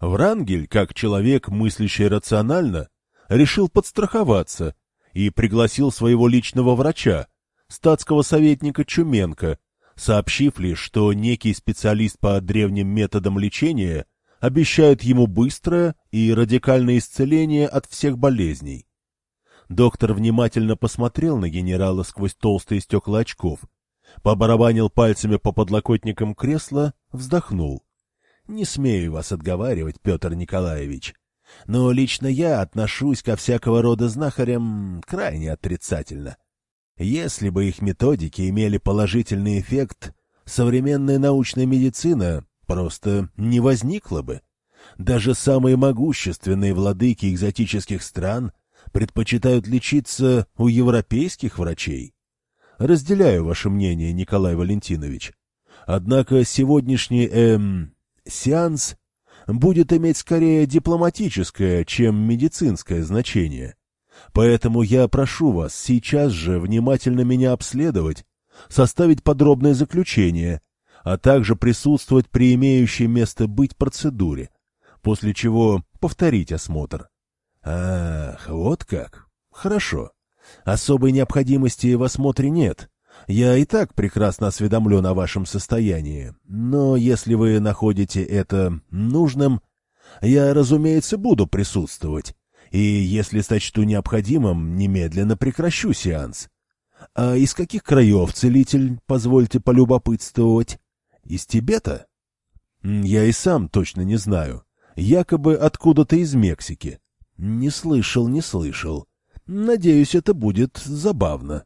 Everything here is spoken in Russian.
Врангель, как человек, мыслящий рационально, решил подстраховаться и пригласил своего личного врача, статского советника Чуменко, сообщив лишь, что некий специалист по древним методам лечения обещает ему быстрое и радикальное исцеление от всех болезней. Доктор внимательно посмотрел на генерала сквозь толстые стекла очков, побарабанил пальцами по подлокотникам кресла, вздохнул. — Не смею вас отговаривать, Петр Николаевич, но лично я отношусь ко всякого рода знахарям крайне отрицательно. Если бы их методики имели положительный эффект, современная научная медицина просто не возникла бы. Даже самые могущественные владыки экзотических стран предпочитают лечиться у европейских врачей. Разделяю ваше мнение, Николай Валентинович. Однако сегодняшний, эм, сеанс будет иметь скорее дипломатическое, чем медицинское значение. Поэтому я прошу вас сейчас же внимательно меня обследовать, составить подробное заключение, а также присутствовать при имеющей место быть процедуре, после чего повторить осмотр. Ах, вот как. Хорошо. Особой необходимости в осмотре нет. Я и так прекрасно осведомлен о вашем состоянии, но если вы находите это нужным, я, разумеется, буду присутствовать, и если сочту необходимым, немедленно прекращу сеанс. А из каких краев целитель, позвольте полюбопытствовать? Из Тибета? Я и сам точно не знаю. Якобы откуда-то из Мексики. Не слышал, не слышал. Надеюсь, это будет забавно.